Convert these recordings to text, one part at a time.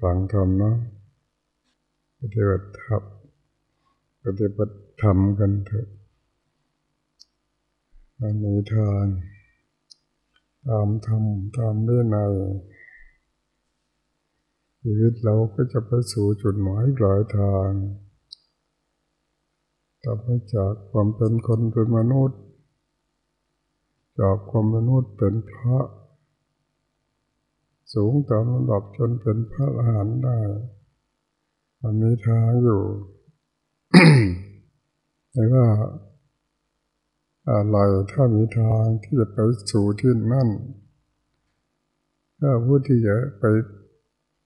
ฟังธรรมเนาะปฏิบัติธรรมปฏิบัติธรรมกันเถอะมันมีทางตามธรรมตามเรื่องในชีวิตเราก็จะไปสู่จุดหมายปลายทางทำให้จากความเป็นคนเป็นมนุษย์ จากความมนุษย์เป็นพระ สูงตามระดับจนเป็นพระอรหันต์ได้มันมีทางอยู่ แต่ว่าอะไรถ้ามีทางที่จะไปสู่ที่นั่น ถ้าผู้ที่จะไป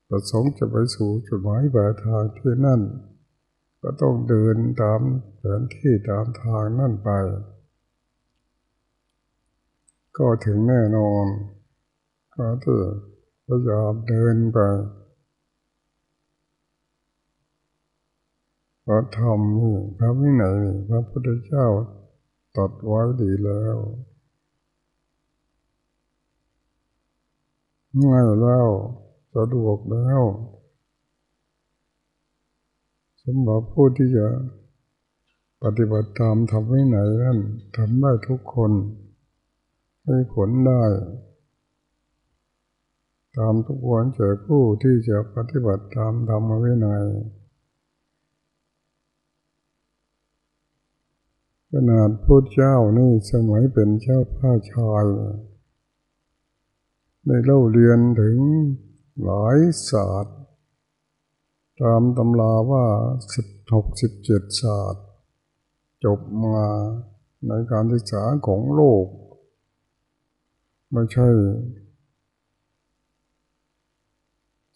ประสงค์จะไปสู่จุดหมายปลายทางที่นั่น ก็ต้องเดินตามแผนที่ตามทางนั่นไป ก็ถึงแน่นอนก็ที่ พยายามเดินไปพระธรรมนี่พระวินัยนี่พระพุทธเจ้าตัดไว้ดีแล้วง่ายแล้วสะดวกแล้วสำหรับผู้ที่จะปฏิบัติตามทำวินัยนั่นทำได้ทุกคนให้ผลได้ ตามทุกวันเจอผู้ที่จะปฏิบัติตามธรรมวินัยขนาดพุทธเจ้านี่สมัยเป็นเจ้าพ้าชายได้เล่าเรียนถึงหลายศาสตร์ ตามตำราว่าสิบหกสิบเจ็ดศาสตร์ จบมาในการศึกษาของโลก ไม่ใช่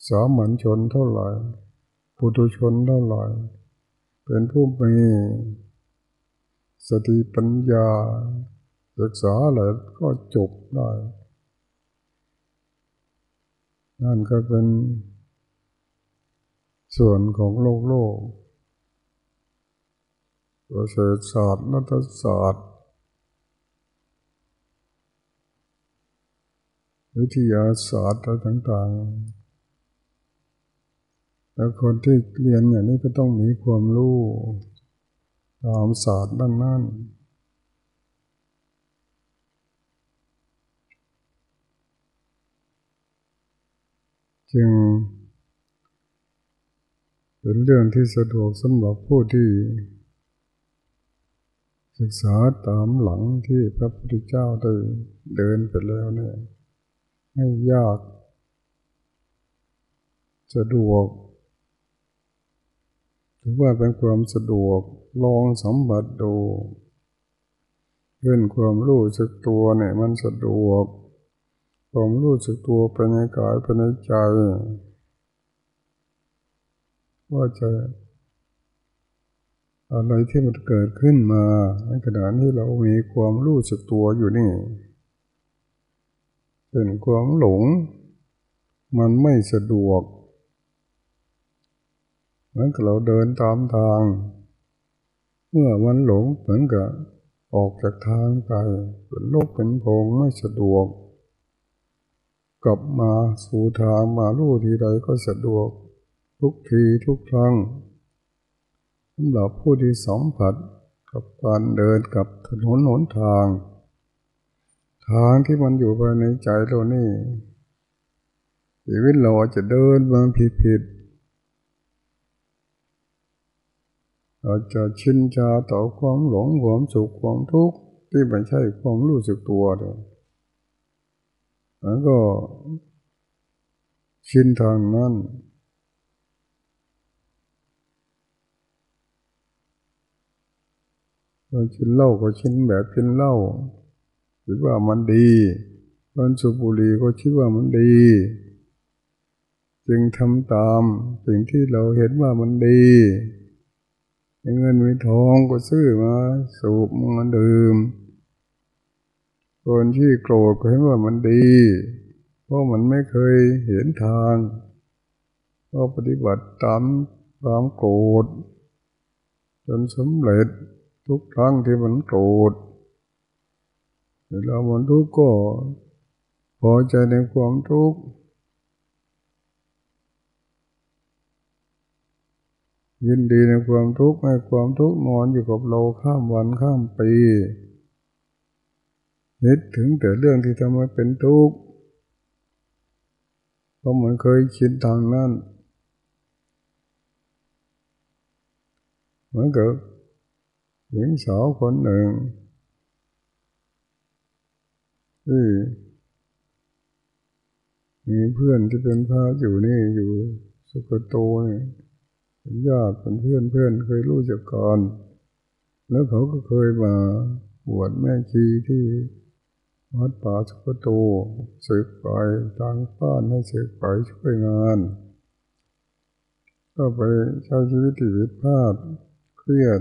สามัญชนเท่าไหร่ปุถุชนเท่าไหร่เป็นผู้มีสติปัญญา ศึกษาอะไรก็จบได้ นั่นก็เป็นส่วนของโลกโลกประเสริฐศาสตร์นัตศาสตร์ วิทยาศาสตร์ต่างๆ แล้วคนที่เรียนอย่างนี้ก็ต้องมีความรู้ตามศาสตร์ด้านนั้นจึงเป็นเรื่องที่สะดวกสำหรับผู้ที่ ศึกษาตามหลังที่พระพุทธเจ้าได้เดินไปแล้วเนี่ยไม่ยาก สะดวก ถือว่าเป็นความสะดวกลองสัมผัสดูเพื่อนความรู้สึกตัวเนี่ยมันสะดวกความรู้สึกตัวไปในกายไปในใจ ว่าจะอะไรที่มันเกิดขึ้นมาในขณะที่เรามีความรู้สึกตัวอยู่นี่เป็นความหลง มันไม่สะดวก มือนกับเราเดินตามทาง เมื่อมันหลงเหมือนกับออกจากทางไปเป็นโลกเป็นโพงไม่สะดวก กลับมาสู่ทางมาลู่ทีใดก็สะดวก ทุกทีทุกครั้งสำหรับผู้ที่สัมผัสกับการเดินกับถนนหนทาง ทางที่มันอยู่ภายในใจเรานี่ชีวิตเราจะเดินมาผิดผิด เราจะชินชาต่อความหลงความสุขความทุกข์ที่ไม่ใช่ความรู้สึกตัวเลยแล้วก็ชินทางนั้นเราชินเหล้าก็ชินแบบชินเหล้าคิดว่ามันดีคนสุบุรีก็คิดว่ามันดี จึงทำตามสิ่งที่เราเห็นว่ามันดี เงินมีทองก็ซื้อมาสูบมาดื่มคนที่โกรธก็เห็นว่ามันดี เพราะมันไม่เคยเห็นทางก็ปฏิบัติตามความโกรธจนสำเร็จทุกครั้งที่มันโกรธเวลามันทุกข์ก็พอใจในความทุกข์ ยินดีในความทุกข์ให้ความทุกข์นอนอยู่กับเราข้ามวันข้ามปีนึกถึงแต่เรื่องที่ทำให้เป็นทุกข์เพราะมันเคยชินทางนั้นเหมือนกับหญิงสาวคนหนึ่งที่มีเพื่อนที่เป็นพระอยู่นี่อยู่สุกโตนี่ เป็นญาติเป็นเพื่อนเพื่อนเคยรู้จักก่อน แล้วเขาก็เคยมาบวชแม่ชีที่วัดป่าสุกโตศึกไปทางบ้านให้ศึกไปช่วยงาน ก็ไปใช้ชีวิตที่ผิดพลาดเครียด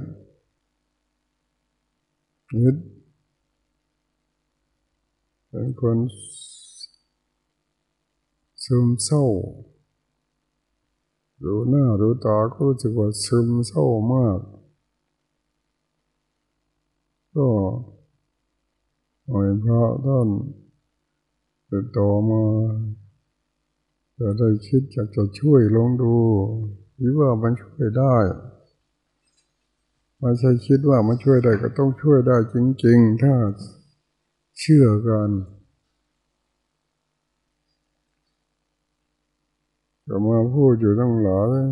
ยึดเป็นคนซึมเศร้า ดูหน้าดูตาก็รู้สึกว่าซึมเศร้ามาก ก็หน่อยพระท่านติดต่อมาจะได้คิดอยากจะช่วยลองดูคิดว่ามันช่วยได้ไม่ใช่คิดว่ามันช่วยได้ก็ต้องช่วยได้จริง ๆ ถ้าเชื่อกัน ก็มาพูดอยู่ตั้งหลาย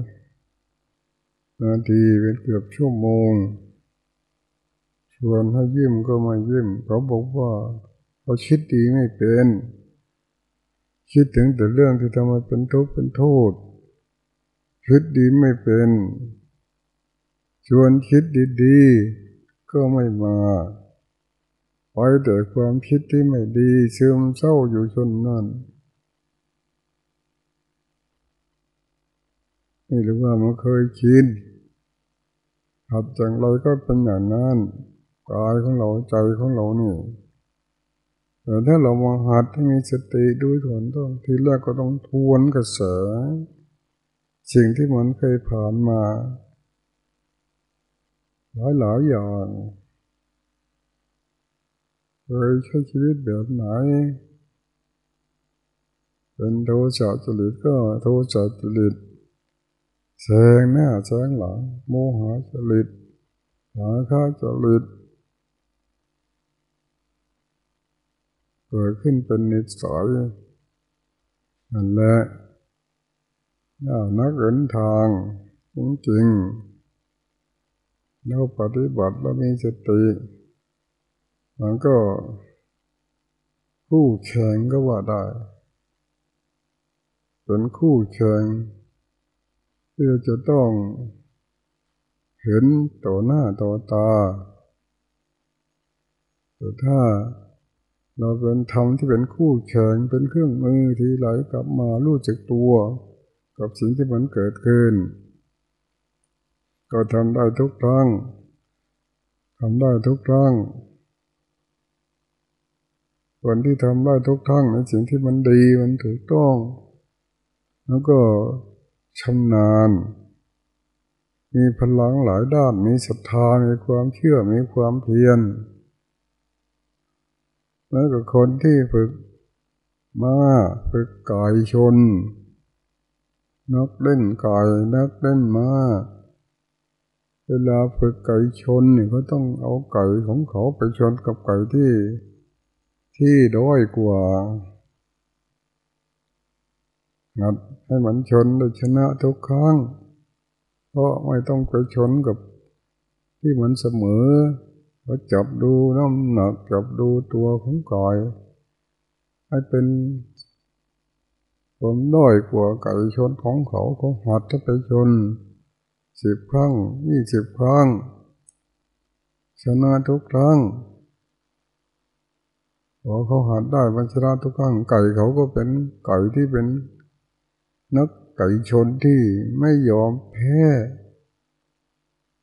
นาทีเป็นเกือบชั่วโมง ชวนให้ยิ้มก็ไม่ยิ้ม เขาบอกว่าเขาคิดดีไม่เป็น คิดถึงแต่เรื่องที่ทำให้เป็นทุกข์เป็นโทษ คิดดีไม่เป็น ชวนคิดดีๆ ก็ไม่มาไปแต่ความคิดที่ไม่ดีซึมเศร้าอยู่จนนั่น นี่หรือว่ามันเคยชินหัดจังไรก็เป็นอย่างนั้นกายของเราใจของเรานี่แต่ถ้าเรามาหัดให้มีสติด้วยถอนต้องทีแรกก็ต้องทวนกระแสสิ่งที่มันเคยผ่านมา หลายหลายอย่างเคยใช้ชีวิตแบบไหน เป็นโทสะจริตก็โทสะจริต แสงหน้าแสงหลังโมหะจริตหาข้าจริตเกิดขึ้นเป็นนิสัยนั่นแหละน่านักเดินทางจริงๆเราปฏิบัติแล้วมีสติมันก็คู่แข่งก็ว่าได้ เป็นคู่แข่ง ที่จะต้องเห็นต่อหน้าต่อตาแต่ถ้าเราเป็นธรรมที่เป็นคู่แข่งเป็นเครื่องมือที่ไหลกลับมารู้จักตัว กับสิ่งที่มันเกิดขึ้น ก็ทำได้ทุกครั้งทำได้ทุกครั้งคนที่ทำได้ทุกครั้งในสิ่งที่มันดีมันถูกต้อง แล้วก็ ชำนาญ มีพลังหลายด้าน มีศรัทธา มีความเชื่อ มีความเพียรแล้วก็คนที่ฝึกมาฝึกกายชน นักเล่นกายนักเล่นมาเวลาฝึกไก่ชนเนี่ยก็ต้องเอาไก่ของเขาไปชนกับไก่ที่ที่ด้อยกว่า งัดให้มันชนได้ชนะทุกครั้ง เพราะไม่ต้องไปชนกับที่มันเสมอก็จับดูน้ำหนักจับดูตัวของก่อยให้เป็นผมด้อยกว่าไก่ชนของเขาเขาหัดถ้าไปชนสิบครั้งยี่สิบครั้งชนะทุกครั้งพอเขาหัดได้มันชนะทุกครั้งไก่เขาก็เป็นไก่ที่เป็น นักไก่ชนที่ไม่ยอมแพ้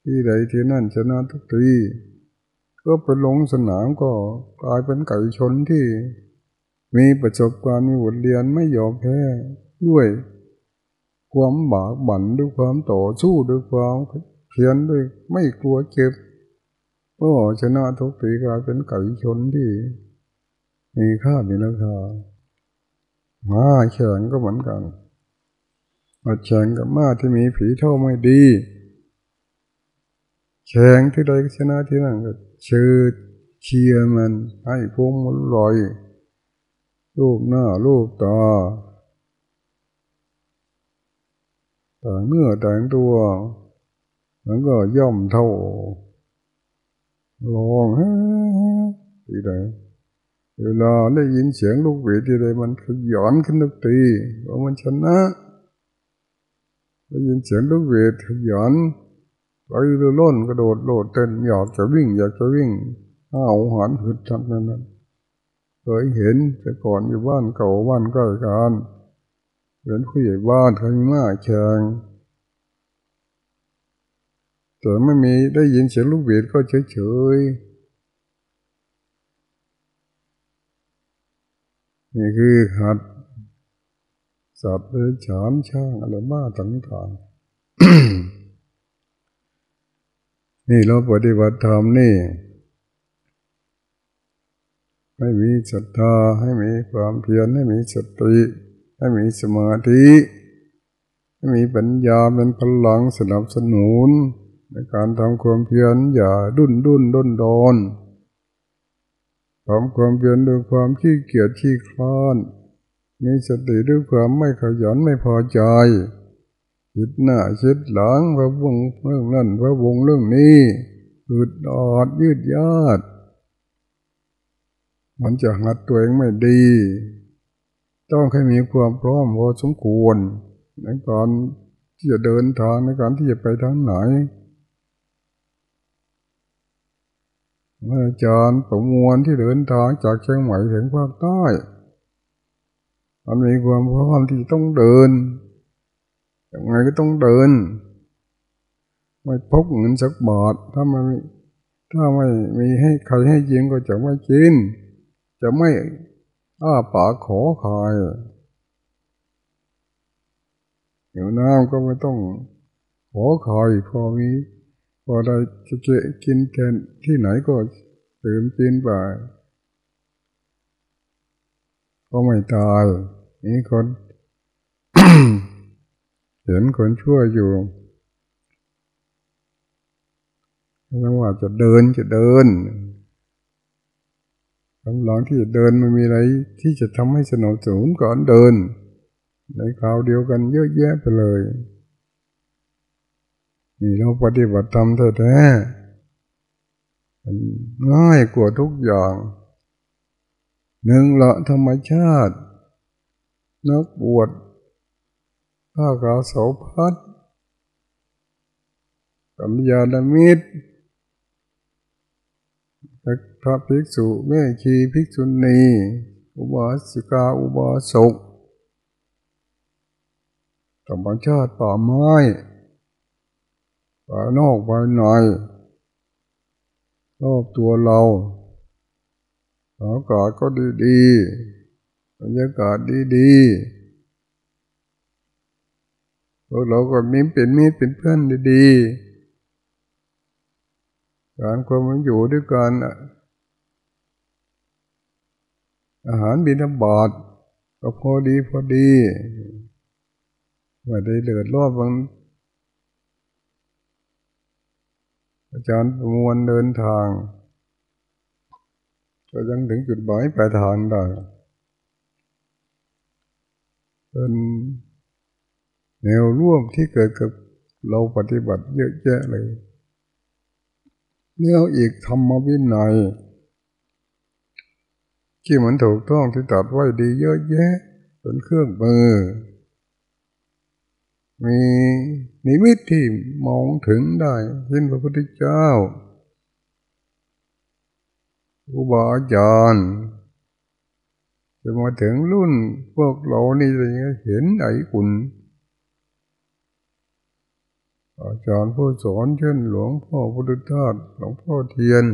ที่ใดที่นั่นชนะทุกทีก็ไปลงสนามก็กลายเป็นไก่ชนที่ มีประสบการณ์มีบทเรียนไม่ยอมแพ้ด้วย ความบากบั่นด้วยความต่อสู้ด้วยความเพียรด้วยไม่กลัวเจ็บก็ชนะทุกทีกลายเป็นไก่ชนที่ มีค่ามีราคามาแข่งก็เหมือนกัน มาแข่งกับม้าที่มีผีเท่าไม่ดีแข่งที่ใดชนะที่นั่นก็เชิดเชียร์มันให้พวงมันลอยลูกหน้าลูกตาแต่เมื่อแต่งตัวมันก็ย่อมเท่าลองฮะที่ใดเวลาได้ยินเสียงลูกเวทที่ใดมันขย้อนขึ้นทุกทีว่ามันชนะ ได้ยินเสียงลูกเวทขย้อนไปเรือล้นกระโดดโลดเต้นอยากจะวิ่ง อยากจะวิ่งห้าวหันหึดทักนั้นเคยเห็นแต่ก่อนอยู่บ้านเก่าบ้านใกล้กันเป็นผู้ใหญ่บ้านเคยมาแข่งแต่ไม่มีได้ยินเสียงลูกเวทก็เฉยเฉยนี่คือหัด สัตว์เลยฉามช่างอะไรมาต่างๆนี่เราปฏิบัติธรรมนี่ให้มีศรัทธาให้มีความเพียรให้มีสติให้มีสมาธิให้มีปัญญาเป็นพลังสนับสนุน ในการทำความเพียรอย่าดุนดุนด้นโดนทำความเพียรด้วยความขี้เกียจขี้คลาน มีสติด้วยความไม่ขยันไม่พอใจคิดหน้าคิดหลังพระวงเรื่องนั้นพระวงเรื่องนี้อืดออดยืดยาดมันจะหัดตัวเองไม่ดี ต้องให้มีความพร้อมพอสมควรในการที่จะเดินทางในการที่จะไปทางไหนเมื่ออาจารย์ประมวลที่เดินทางจากเชียงใหม่ถึงภาคใต้ มันมีความพร้อมที่ต้องเดินยังไงก็ต้องเดิน ไม่พกเงินสักบาทถ้าไม่ถ้าไม่มีให้ใครให้ยิงก็จะไม่กิน จะไม่อ้าปากขอใคายหิวน้ำก็ไม่ต้องขอใคายพอมีพอได้จะเกกินแทนที่ไหนก็ตื่มกินไป ก็ไม่ตายนี่คนเห็นคนชั่วอยู่ไม่ว่าจะเดินจะเดินกำลังที่จะเดินมันมีอะไร ที่จะทำให้สนุกสนุนก่อนเดิน ในคราวเดียวกันเยอะแยะไปเลยนี่เราปฏิบัติธรรมแท้ๆมันง่ายกว่าทุกอย่าง หนึ่งละธรรมชาติ นักบวชผ้ากาสาพัดกัลยาณมิตรพระภิกษุแม่ชีภิกษุณีอุบาสิกาอุบาสกธรรมชาติป่าไม้ป่านอกป่าในรอบตัวเรา อากาศก็ดีดีบรรยากาศดีดีพวกเราก็มีเป็นมีเป็นเพื่อนดีๆ การความมันอยู่ด้วยกันอาหารบิณฑบาตก็พอดีพอดีไม่ได้เลือดรอดบางอาจารย์ประมวลเดินทาง ก็ยังถึงจุดหมายปลายทางได้เป็นแนวร่วมที่เกิดกับเราปฏิบัติเยอะแยะเลยเนื้ออีกธรรมวินัยที่มันถูกต้องที่ตัดไว้ดีเยอะแยะเป็นเครื่องมือ มีนิมิตที่มองถึงได้เช่นพระพุทธเจ้า อุบาอาจารย์จะมาถึงรุ่นพวกเรานี่เลยเห็นไอ้กุณอาจารย์ผู้สอนเช่นหลวงพ่อพุทธทาสหลวงพ่อเทียน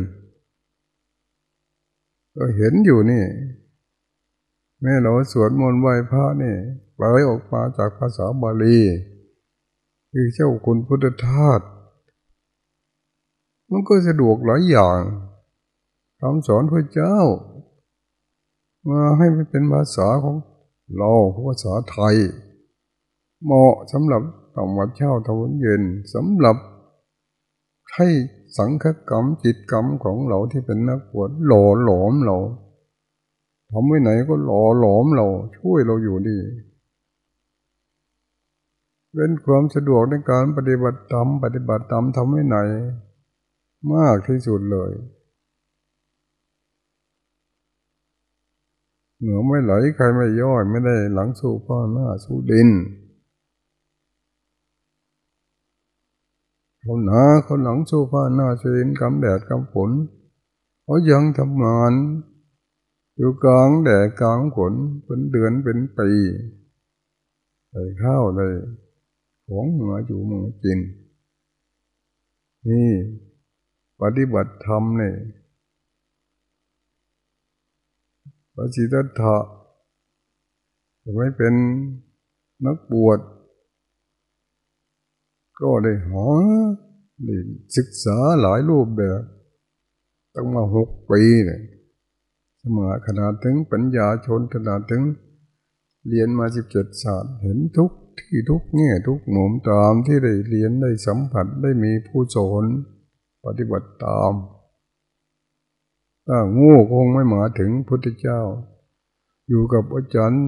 ก็เห็นอยู่นี่ แม่เราสวดมนต์ไหว้พระนี่ไหลออกมาจากภาษาบาลี คือเจ้าคุณพุทธทาสมันก็สะดวกหลายอย่าง คำสอนพระเจ้า มาให้มันเป็นภาษาของเราภาษาไทย เหมาะสำหรับต้องมาเช่าทวันเย็นสำหรับให้สังฆกรรมจิตกรรมของเราที่เป็นนักบวชหล่อหลอมเราทำไว้ไหนก็หล่อหลอมเรา ช่วยเราอยู่ดีเป็นความสะดวกในการปฏิบัติธรรมปฏิบัติธรรมทำไว้ไหน มากที่สุดเลย เหนือไม่ไหลใครไม่ย่อย ไม่ได้หลังสู้พ่อหน้าสู้ดินคนหนาคนหลังสู้พ่อหน้าสู้ดินกำแดดกำฝนเขายังทำงานอยู่กลางแดดกลางฝนเป็นเดือนเป็นปีใส่ข้าวเลยของเหนืออยู่มือกินนี่ ปฏิบัติธรรมเนี่ย พระจิตถะจะไม่เป็นนักบวช ก็ได้หาได้ศึกษาหลายรูปแบบตั้งมาหกปีเลยสมัยขนาดถึงปัญญาชนขนาดถึง เรียนมาสิบเจ็ดศาสตร์เห็นทุกที่ทุกแง่ทุกหมุมตามที่ได้เรียนได้สัมผัสได้มีผู้สอนปฏิบัติตาม ถ้างูคงไม่มาถึงพุทธเจ้า อยู่กับอาจารย์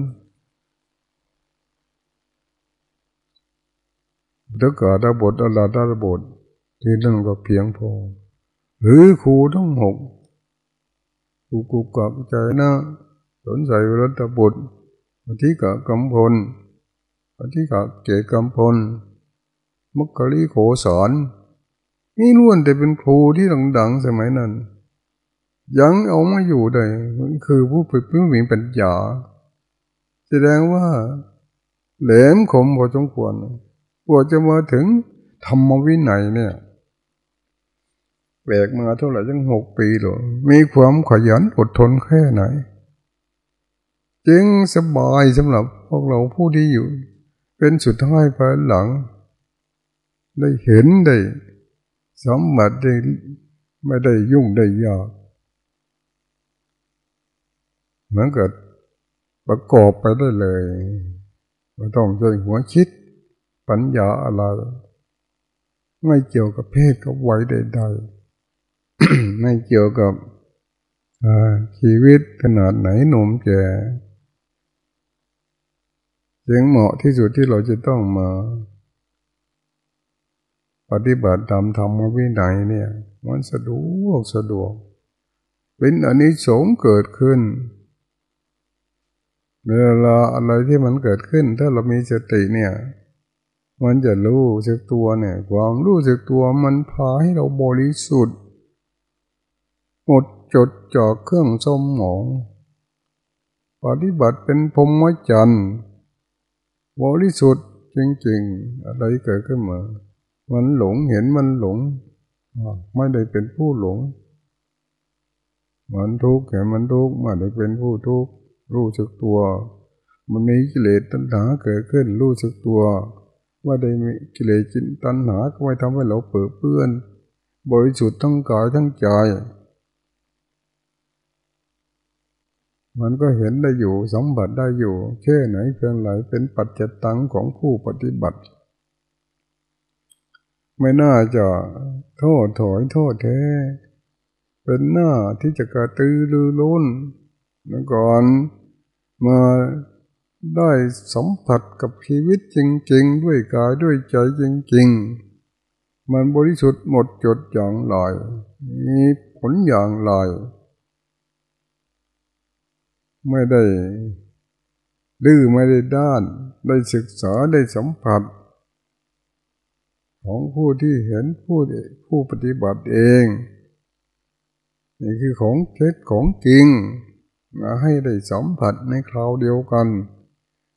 ถ้าเกิดบทอาลาดาบทที่นั่นก็เพียงพอ หรือครูทั้งหกครูกูกับใจนะสนใจรัตบุตรอธิกะกำพลอธิกะเกกำพลมักกะลีโขสอนนี่ล้วนแต่เป็นครูที่ดังๆสมัยนั้น ยังเอามาอยู่ได้คือผู้ฝึกผู้มีปัญญาแสดงว่า แหลมคมพอสมควรกว่าจะมาถึงธรรมวินัยเนี่ยแบกมาเท่าไหร่ยังหกปีหรอมีความขยันอดทนแค่ไหน จึงสบายสำหรับพวกเราผู้ที่อยู่ เป็นสุดท้ายภายหลัง ได้เห็นได้สมบัติได้ไม่ได้ยุ่งได้ยาก เหมือนเกับประกอบไปได้เลยไม่ต้องใช้หัวคิด ปัญญาอะไร ไม่เกี่ยวกับเพศกับวัยใดๆไม่เกี่ยวกับชีวิตขนาดไหนหนุ่มแก่ยังเหมาะที่สุดที่เราจะต้องมา ปฏิบัติตามธรรมวินัยเนี่ย มันสะดวกสะดวก เป็นอันนี้สงเกิดขึ้น เวลาอะไรที่มันเกิดขึ้น ถ้าเรามีสติเนี่ย มันจะรู้สึกตัวเนี่ย ความรู้สึกตัวมันพาให้เราบริสุทธิ์หมดจดจ่อเครื่องสมหมองปฏิบัติเป็นพรหมจรรย์บริสุทธิ์จริงๆ อะไรเกิดขึ้นมา มันหลงเห็นมันหลง ไม่ได้เป็นผู้หลง มันทุกข์เห็นมันทุกข์ไม่ได้เป็นผู้ทุกข์ รู้สึกตัว มันมีกิเลสตัณหาเกิดขึ้น รู้สึกตัว ว่าได้มีกิเลสจินตัณหาก็ไม่ทำให้เราเปื้อเปื้อน บริสุทธิ์ทั้งกายทั้งใจ มันก็เห็นได้อยู่สัมผัสได้อยู่แค่ไหนเพียงไรเป็นปัจจตังของผู้ปฏิบัติ ไม่น่าจะโทษถอยโทษแท้เป็นหน้าที่จะกระตือรือร้นเมื่อก่อน มาได้สัมผัสกับชีวิตจริง ๆ ด้วยกายด้วยใจจริง ๆ มันบริสุทธิ์หมดจดอย่างไรมีผลอย่างไรไม่ได้ดื้อไม่ได้ด้าน ได้ศึกษาได้สัมผัส ของผู้ที่เห็นผู้ผู้ปฏิบัติเอง นี่คือของเท็จของจริง มาให้ได้สัมผัสในคราวเดียวกัน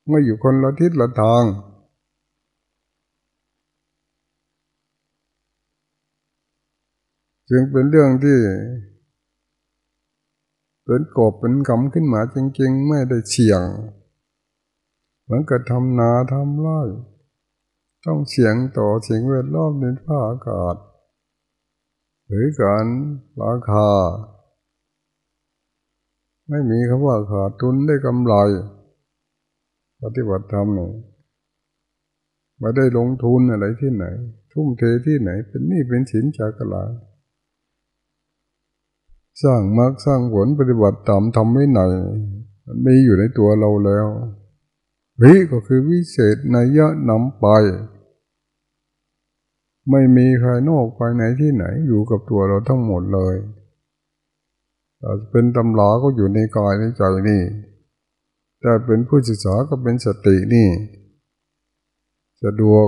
เมื่อยู่คนละทิศละทาง จึงเป็นเรื่องที่เป็นกบเป็นกำขึ้นมาจริงๆ ไม่ได้เสี่ยง เหมือนกับทำนาทำไร่ต้องเสี่ยงต่อเสิ่งแวดล้อมในภาอากาศ หรือการราคา ไม่มีคำว่าขาดทุนได้กำไรปฏิบัติธรรมเนี่ยมาได้ลงทุนอะไรที่ไหน ทุ่มเทที่ไหน เป็นนี่เป็นสินจากลาสร้างมรรคสร้างผลปฏิบัติตามทำไม่ไหนมันมีอยู่ในตัวเราแล้ววิก็คือวิเศษในยะนำไป ไม่มีใครนอกภายในที่ไหนอยู่กับตัวเราทั้งหมดเลย เป็นตำราก็อยู่ในกายในใจนี่แต่เป็นผู้ศึกษาก็เป็นสตินี่สะดวก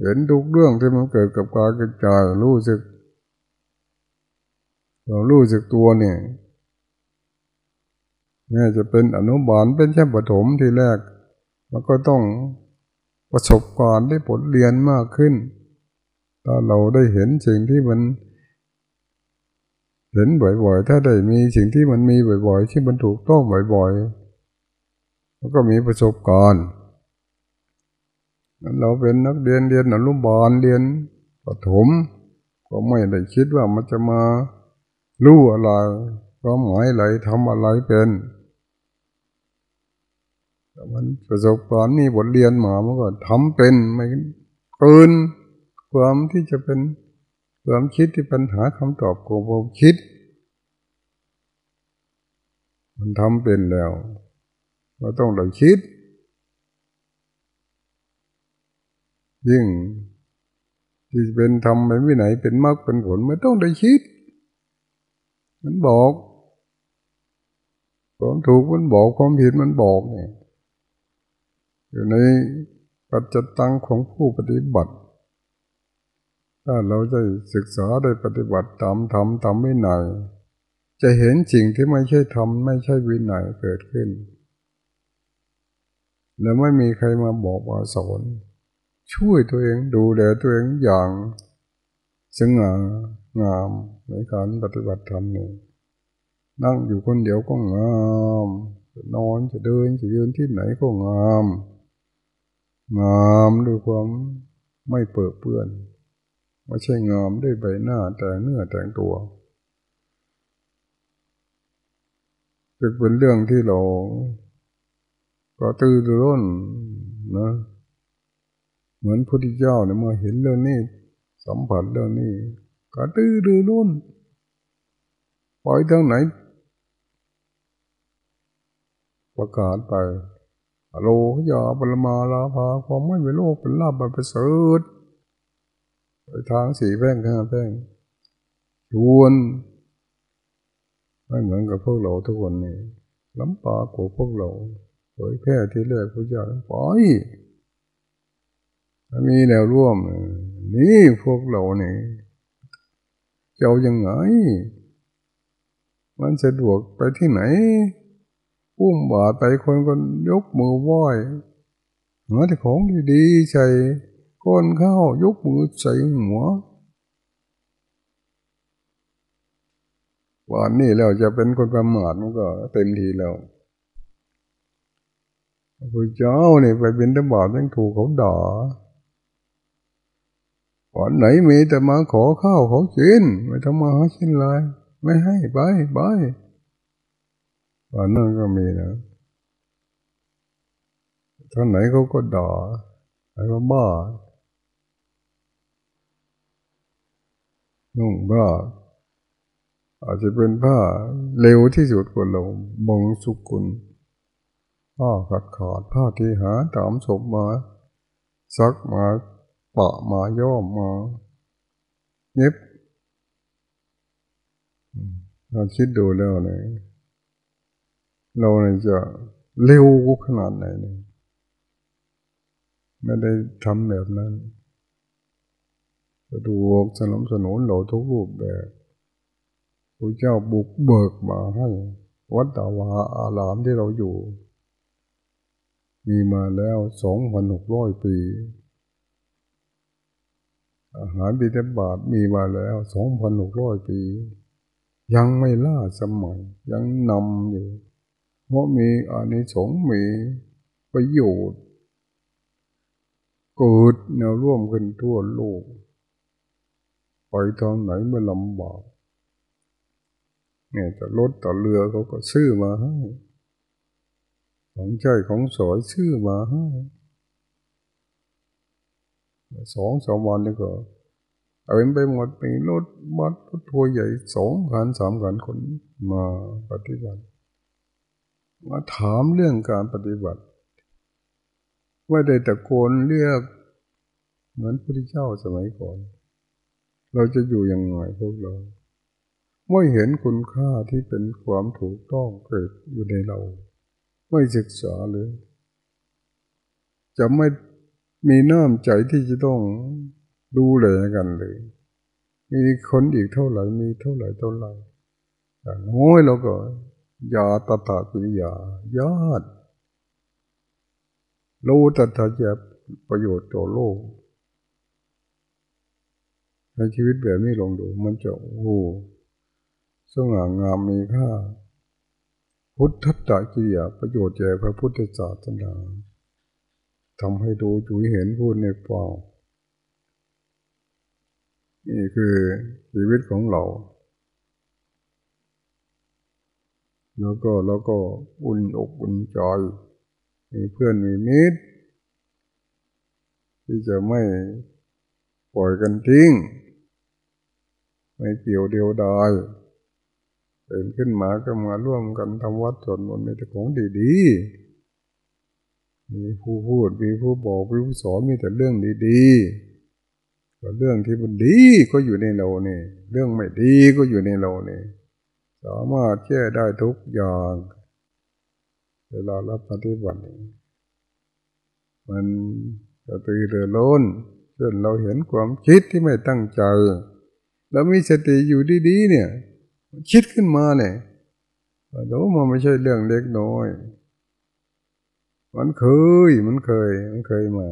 เห็นทุกเรื่องที่มันเกิดกับกายกับใจรู้สึกเรารู้สึกตัวเนี่ยแม้จะเป็นอนุบาลเป็นแค่ปฐมทีแรก มันก็ต้องประสบการณ์ได้ผลเรียนมากขึ้น ถ้าเราได้เห็นสิ่งที่มัน เห็นบ่อยๆ ถ้าได้มีสิ่งที่มันมีบ่อยๆ ที่มันถูกต้องบ่อยๆมันก็มีประสบการณ์เราเป็นนักเรียนเรียนอนุบาลเรียนปฐมก็ไม่ได้คิดว่ามันจะมารู้อะไรก็หมายอะไรทำอะไรเป็นแต่มันประสบการณ์นี่บทเรียนมามันก็ทำเป็นไม่เกินความที่จะเป็น ความคิดที่ปัญหาคำตอบของผมคิด มันทำเป็นแล้วเราต้องได้คิด ยิ่งที่เป็นธรรมเป็นวินัยเป็นมรรคเป็นผลไม่ต้องได้คิด มันบอกความถูกมันบอกความผิดมันบอกเนี่ยอยู่ในปัจจตังของผู้ปฏิบัติ ถ้าเราได้ศึกษาได้ปฏิบัติตามธรรมตามวินัยจะเห็นสิ่งที่ไม่ใช่ธรรมไม่ใช่วินัยเกิดขึ้น แล้วไม่มีใครมาบอกมาสอนช่วยตัวเองดูแลตัวเองอย่างสง่างามในการปฏิบัติธรรมนี่นั่งอยู่คนเดียวก็งามจะนอนจะเดินจะยืนที่ไหนก็งาม งามด้วยความไม่เปิดเปื้อน ไม่ใช่งามด้วยใบหน้าแต่เนื้อแต่งตัวจะเป็นเรื่องที่เราก็ตื่นร้นนะ เหมือนพุทธเจ้าเนี่ยมื่อเห็นเรื่องนี้สัมผัสเรื่องนี้ก็ตื้อรือร้นปล่อยทางไหน ประกาศไปโลยาปรมาลาภาความไม่เป็นโลกเป็นลาบเป็นเสดไป ทางสีแป้งข้าแป้งชวนไม่เหมือนกับพวกเราทุกคนนี่ล้ำปาของพวกเราเผยแพร่ที่แรกพระเจ้าปล่อยมีแนวร่วม นี่พวกเราเนี่ยจะเอายังไง มันสะดวกไปที่ไหนอุ้มบาไปคนก็ยกมือไหว้หาแต่ของดีๆใส่ ก้นข้ายกมือใส่หัววันนี้แล้วจะเป็นคนประมาทมันก็เต็มทีแล้วพระเจ้าเนี่ยไปเป็นตบาทยังถูกเขาด่าวันไหนมีแต่มาขอข้าวเขากินไม่ทำมาหากินเลยไม่ให้ไปไปวันนั้นก็มีนะท่านไหนเขาก็ด่าไอ้ว่าบ้า นุ่งบ้าอาจจะเป็นผ้าเร็วที่สุดกว่าเราบงสุกุลผ้าขาดขาดผ้าที่หาตามศพมา ซักมาปะมาย่อมมาเย็บเราคิดดูแล้วเนี่ยเราเนี่ยจะเร็วขนาดไหนเนี่ยไม่ได้ทำแบบนั้น จะดูสนับสนุนเราทุกรูปแบบพระเจ้าบุกเบิกมาให้ วัดตาวาอารามที่เราอยู่ มีมาแล้วสองพันหกร้อยปี อาหารบิดาบาทมีมาแล้วสองพันหกร้อยปี ยังไม่ล่าสมัย ยังนำอยู่ เพราะมีอานิสงส์มีประโยชน์เกิดแนวร่วมกันทั่วโลก ทางไหนไม่ลำบากเนี่ยจะรถต่อเรือเขาก็ซื้อมาให้ ของใจของสอยซื้อมาให้สองสามวันนี่ก็เอาเอ็นไปหมดไปรถบัสรถทัวร์ใหญ่สองคันสามคันคนมาปฏิบัติ มาถามเรื่องการปฏิบัติ ว่าได้ตะโกนเรียกเหมือนพระพุทธเจ้าสมัยก่อน เราจะอยู่ยังไงพวกเราไม่เห็นคุณค่าที่เป็นความถูกต้องเกิดอยู่ในเรา ไม่ศึกษาเลย จะไม่มีน้ำใจที่จะต้องดูแลกันเลย มีคนอีกเท่าไหร่มีเท่าไหร่เท่าไหร่อย่างน้อยเราก็ยาตถาปิยาญาติรู้ตถาจะประโยชน์ต่อโลก ในชีวิตแบบนี้ลองดู มันจะโอ้สง่างามมีค่า พุทธตะกิริยาประโยชน์แก่พระพุทธศาสนาทำให้ดูจุยเห็นพูดในเปล่า นี่คือชีวิตของเรา แล้วก็แล้วก็อุ่นอกอุ่นใจมีเพื่อนมีมิตรที่จะไม่ปล่อยกันทิ้ง ไม่เกี่ยวเดียวดายเป็นขึ้นมาก็มาร่วมกันทำวัดสวดมนต์ในแต่ของดีๆ มีผู้พูดมีผู้บอกมีผู้สอนมีแต่เรื่องดีๆก็เรื่องที่มันดีก็อยู่ในเราเนี่ยเรื่องไม่ดีก็อยู่ในเราเนี่ยสามารถแก้ได้ทุกอย่าง เวลารับปฏิบัติมันจะตื่นเรือล้นจนเราเห็นความคิดที่ไม่ตั้งใจ แล้วมีสติอยู่ดีๆเนี่ย คิดขึ้นมาเนี่ยรู้มันไม่ใช่เรื่องเล็กน้อย มันเคย มันเคย มันเคยมา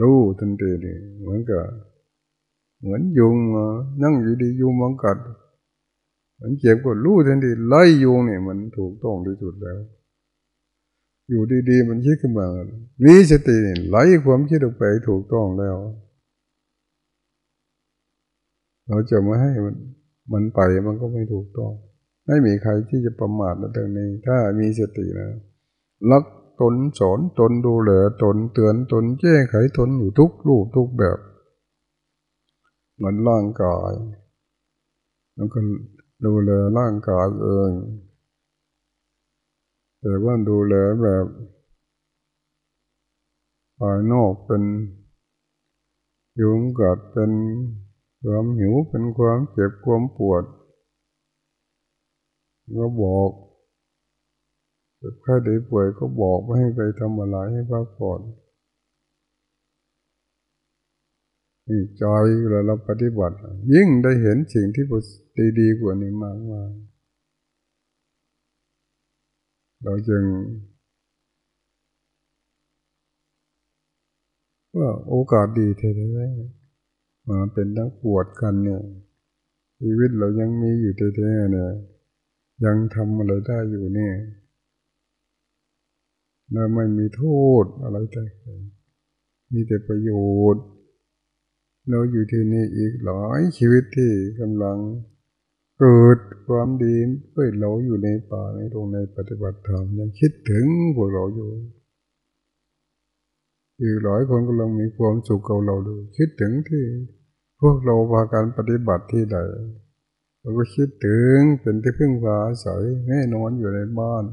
รู้ทันทีนี่เหมือนกับเหมือนยุงนั่งอยู่ดียุงมังกัด มันเจ็บก็รู้ทันทีไล่ยุงเนี่ยมันถูกต้องที่สุดแล้ว อยู่ดีๆมันคิดขึ้นมามีสติไล่ความคิดออกไปถูกต้องแล้ว เราจะไม่ให้มันมันไปมันก็ไม่ถูกต้อง ไม่มีใครที่จะประมาทในเรื่องนี้ ถ้ามีสตินะลักตนสอนตนดูแลตนเตือนตนแก้ไขตนอยู่ทุกรูปทุกแบบ เหมือนร่างกายแล้วก็ดูแลร่างกายเองแต่ว่าดูแลแบบภายนอกเป็นยุงกัดเป็น ความหิวเป็นความเจ็บความปวดก็บอกเจ็บไข้ได้ป่วยก็บอกไม่ให้ไปทำอะไรให้พักผ่อนนี่จอยเวลาเราปฏิบัติ ยิ่งได้เห็นสิ่งที่ดีดีกว่านี้มากมากเราจึงว่าโอกาสดีเท่าไหร่ มาเป็นนักปวดกันเนี่ยชีวิตเรายังมีอยู่แท้ๆเนี่ยยังทำอะไรได้อยู่เนี่ยเราไม่มีโทษอะไรแต่มีแต่ประโยชน์ เราอยู่ที่นี่อีกหลายชีวิตที่กำลังเกิดความดีเพื่อเราอยู่ในป่าในตรงในปฏิบัติธรรมยังคิดถึงพวกเราอยู่อีกหลายคนกำลังมีความสุขกับเราดูคิดถึงที่ พวกเราพาการปฏิบัติที่ใดเราก็คิดถึงเป็นที่พึ่งพาอาศัยแน่นอนอยู่ในบ้าน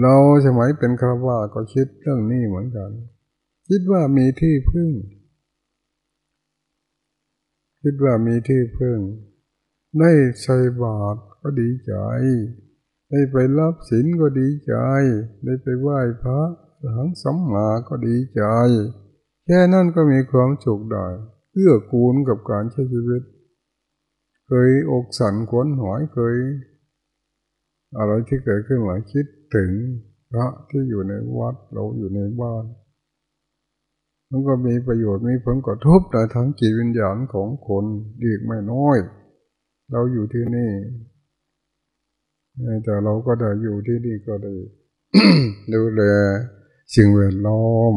เราสมัยเป็นคราวาก็คิดเรื่องนี้เหมือนกัน คิดว่ามีที่พึ่ง คิดว่ามีที่พึ่ง ได้ใส่บาตรก็ดีใจ ได้ไปรับศีลก็ดีใจ ได้ไปไหว้พระหลังสัมมาก็ดีใจ แค่นั้นก็มีความสุขได้ เอื้อกูลกับการใช้ชีวิต เคยอกสันขวนหอยเคย อะไรที่เกิดขึ้นมาคิดถึงพระที่อยู่ในวัดเราอยู่ในบ้าน มันก็มีประโยชน์มีผลกระทบในทางจิตวิญญาณของคนดีกไม่น้อย เราอยู่ที่นี่แต่เราก็ได้อยู่ที่นี่ก็ได้ดูแลสิ่งแวดล้อม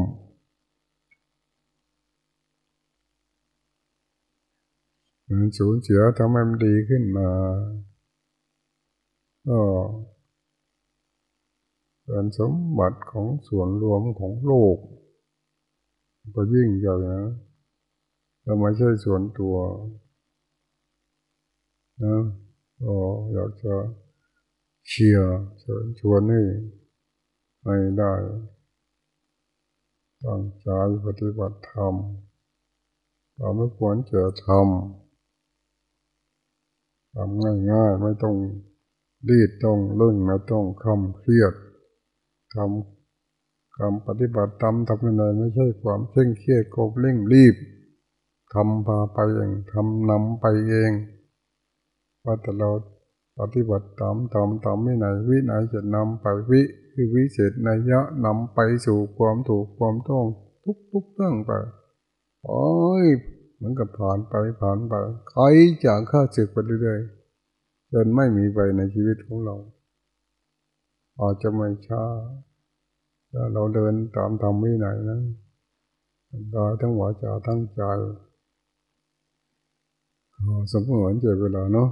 มันสูญเสียทำให้มันดีขึ้นมาก็เป็นสมบัติของส่วนรวมของโลก ก็ยิ่งใหญ่นะเราไม่ใช่ส่วนตัวนะก็อยากจะเชียร์เชิญชวนให้ให้ได้ตั้งใจปฏิบัติธรรมเราไม่ควรจะทำ ทำง่ายๆ ไม่ต้องรีดต้องเร่งไม่ต้องคำเครียดทำการปฏิบัติธรรมทำยังไงไม่ใช่ความเคร่งเครียดโกบเร่งรีบทำพาไปเองทำนำไปเองว่าแต่เราปฏิบัติตามตามตามไม่ไหนวิไหนจะนำไปวิคือวิเศษนัยยะนำไปสู่ความถูกความต้องทุกทุกเรื่องไปโอ้ย มือนกับผ่านไปผ่านไปไอ้จากข้าศึกไปเรื่อยๆจนไม่มีไปในชีวิตของเรา อาจจะไม่ช้าถ้าเราเดินตามธรรมวินัยนะกายทั้งหัวใจทั้งใจสมมติเจเวลาเนาะ